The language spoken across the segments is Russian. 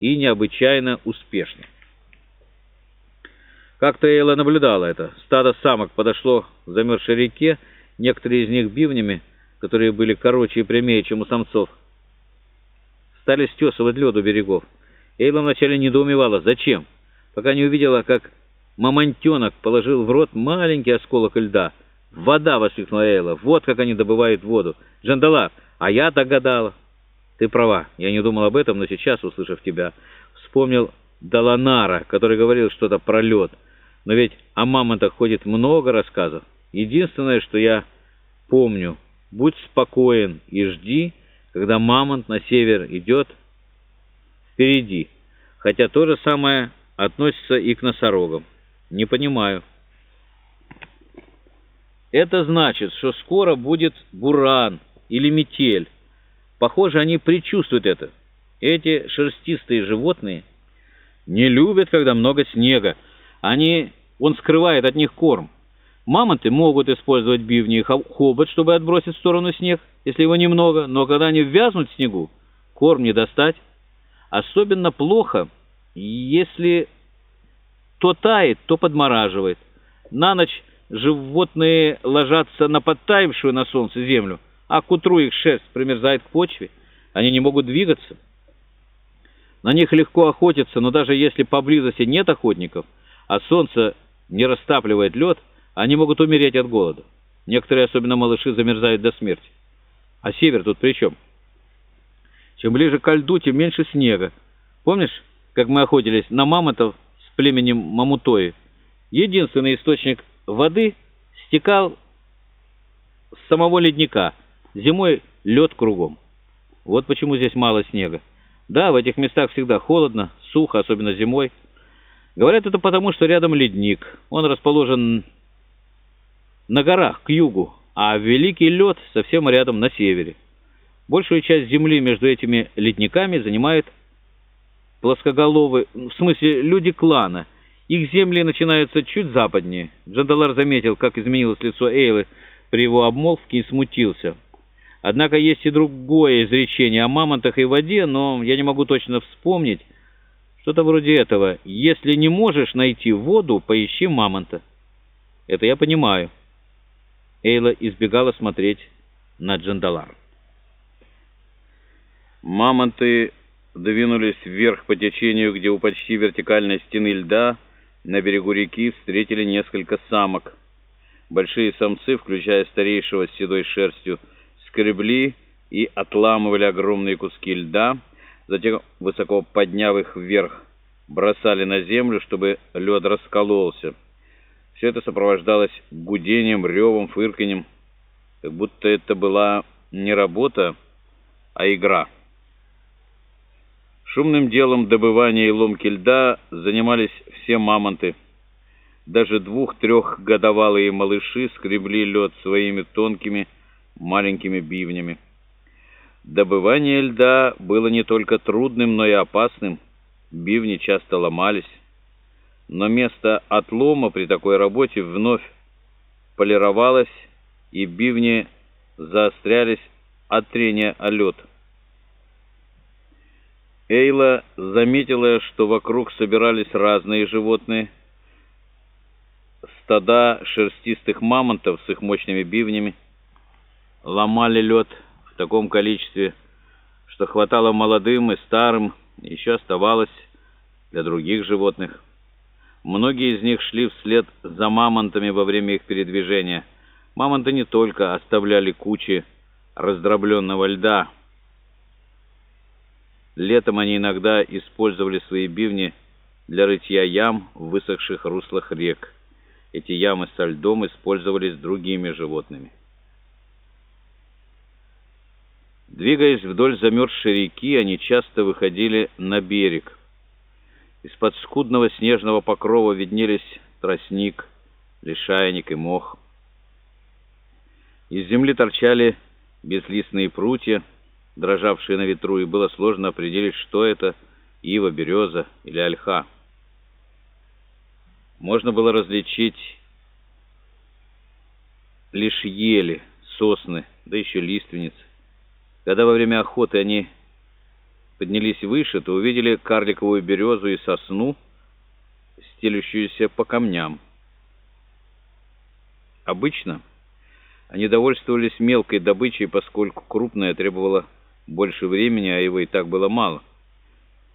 и необычайно успешны. Как-то Эйла наблюдала это. Стадо самок подошло к замерзшей реке, некоторые из них бивнями, которые были короче и прямее, чем у самцов, стали стесывать лед у берегов. Эйла вначале недоумевала, зачем, пока не увидела, как мамонтенок положил в рот маленький осколок льда. «Вода!» — воскликнула Эйла. «Вот как они добывают воду! Джандалар, а я догадала!» «Ты права, я не думал об этом, но сейчас, услышав тебя, вспомнил Даланара, который говорил что-то про лед. Но ведь о мамонтах ходит много рассказов. Единственное, что я помню, будь спокоен и жди, когда мамонт на север идет впереди. Хотя то же самое относится и к носорогам. Не понимаю. Это значит, что скоро будет буран или метель. Похоже, они предчувствуют это. Эти шерстистые животные не любят, когда много снега. Они, он скрывает от них корм. Мамонты могут использовать бивни и хобот, чтобы отбросить в сторону снег, если его немного, но когда они ввязнут в снегу, корм не достать. Особенно плохо, если то тает, то подмораживает. На ночь животные ложатся на подтаявшую на солнце землю, а к утру их шерсть примерзает к почве. Они не могут двигаться. На них легко охотиться, но даже если поблизости нет охотников, а солнце не растапливает лед, они могут умереть от голода. Некоторые, особенно малыши, замерзают до смерти. А север тут при чем? Чем ближе к льду, тем меньше снега. Помнишь, как мы охотились на мамонтов с племенем Мамутои? Единственный источник воды стекал с самого ледника. Зимой лед кругом. Вот почему здесь мало снега. Да, в этих местах всегда холодно, сухо, особенно зимой. Говорят, это потому, что рядом ледник. Он расположен на горах, к югу, а великий лед совсем рядом, на севере. Большую часть земли между этими ледниками занимают плоскоголовые, в смысле люди клана. Их земли начинаются чуть западнее. Джандалар заметил, как изменилось лицо Эйлы при его обмолвке и смутился. Однако есть и другое изречение о мамонтах и воде, но я не могу точно вспомнить. Что-то вроде этого. Если не можешь найти воду, поищи мамонта. Это я понимаю. Эйла избегала смотреть на Джандалар. Мамонты двинулись вверх по течению, где у почти вертикальной стены льда на берегу реки встретили несколько самок. Большие самцы, включая старейшего с седой шерстью, скребли и отламывали огромные куски льда, затем, высоко подняв их вверх, бросали на землю, чтобы лед раскололся. Все это сопровождалось гудением, ревом, фырканьем, как будто это была не работа, а игра. Шумным делом добывания и ломки льда занимались все мамонты. Даже двух-трехгодовалые малыши скребли лед своими тонкими маленькими бивнями. Добывание льда было не только трудным, но и опасным. Бивни часто ломались но место отлома при такой работе вновь полировалось, и бивни заострялись от трения о лед. Эйла заметила, что вокруг собирались разные животные. Стада шерстистых мамонтов с их мощными бивнями ломали лед в таком количестве, что хватало молодым и старым, еще оставалось для других животных. Многие из них шли вслед за мамонтами во время их передвижения. Мамонты не только оставляли кучи раздробленного льда. Летом они иногда использовали свои бивни для рытья ям в высохших руслах рек. Эти ямы со льдом использовались другими животными. Двигаясь вдоль замерзшей реки, они часто выходили на берег. Из-под скудного снежного покрова виднелись тростник, лишайник и мох. Из земли торчали безлистные прутья, дрожавшие на ветру, и было сложно определить, что это — ива, береза или ольха. Можно было различить лишь ели, сосны, да еще лиственницы. Когда во время охоты они поднялись выше, то увидели карликовую березу и сосну, стелющуюся по камням. Обычно они довольствовались мелкой добычей, поскольку крупная требовала больше времени, а его и так было мало.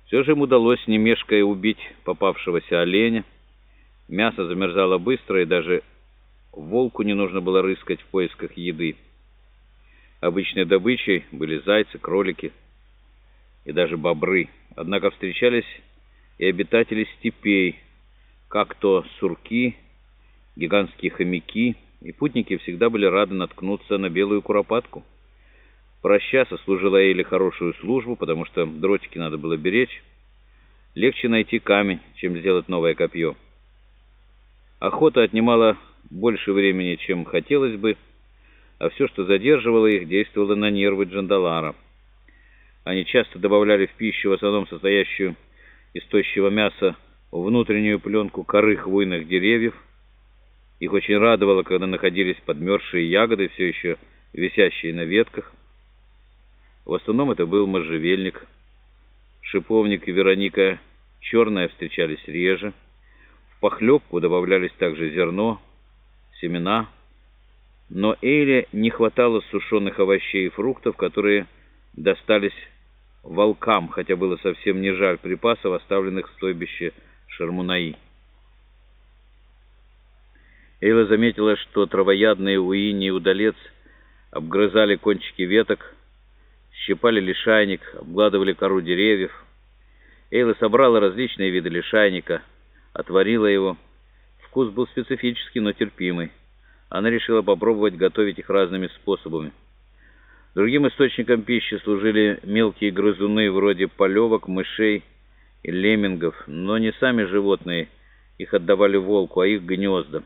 Все же им удалось, не мешкая, убить попавшегося оленя. Мясо замерзало быстро, и даже волку не нужно было рыскать в поисках еды. Обычной добычей были зайцы, кролики и даже бобры. Однако встречались и обитатели степей, как то сурки, гигантские хомяки, и путники всегда были рады наткнуться на белую куропатку. Проща сослужила Эйли хорошую службу, потому что дротики надо было беречь. Легче найти камень, чем сделать новое копье. Охота отнимала больше времени, чем хотелось бы, а все, что задерживало их, действовало на нервы Джандалара. Они часто добавляли в пищу, в основном состоящую из тощего мяса, внутреннюю пленку коры хвойных деревьев. Их очень радовало, когда находились подмерзшие ягоды, все еще висящие на ветках. В основном это был можжевельник. Шиповник и Вероника черная встречались реже. В похлебку добавлялись также зерно, семена. Но Эйле не хватало сушеных овощей и фруктов, которые достались волкам, хотя было совсем не жаль припасов, оставленных в стойбище Шармунаи. Эйла заметила, что травоядные уини и удалец обгрызали кончики веток, щипали лишайник, обгладывали кору деревьев. Эйла собрала различные виды лишайника, отварила его. Вкус был специфический, но терпимый. Она решила попробовать готовить их разными способами. Другим источником пищи служили мелкие грызуны вроде полевок, мышей и леммингов, но не сами животные, их отдавали волку, а их гнезда.